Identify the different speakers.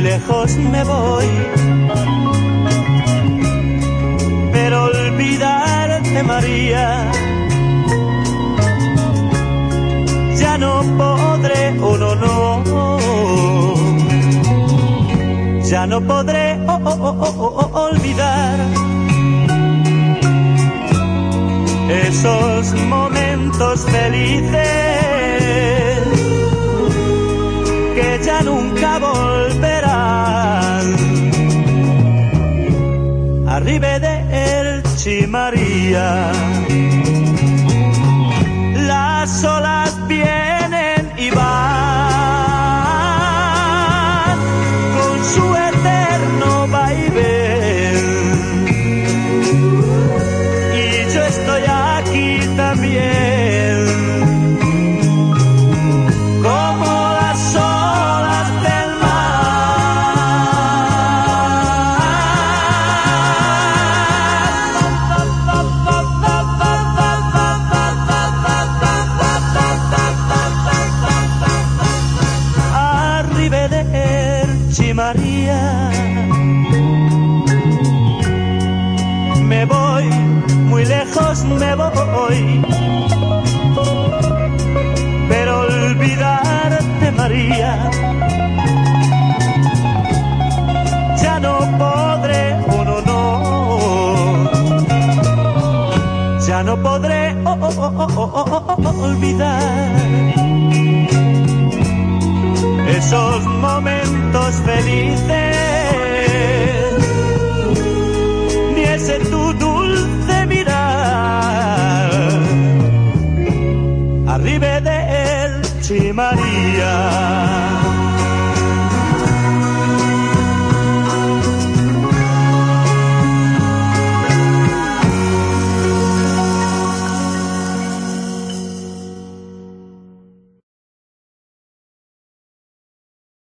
Speaker 1: lejos me voy. Pero olvidarte, María, ya no podré, oh no, no. Ya no podré oh, oh, oh, olvidar esos momentos felices que ya nunca volverán. Arriba de el Chimaría, las olas vienen María. Me voy, muy lejos me voy. Pero olvidarte María. Ya no podré, oh no. Ya no podré oh, oh, oh, oh, oh, oh, olvidar esos momentos ni ese tu dulce mirar, arriba de él, María.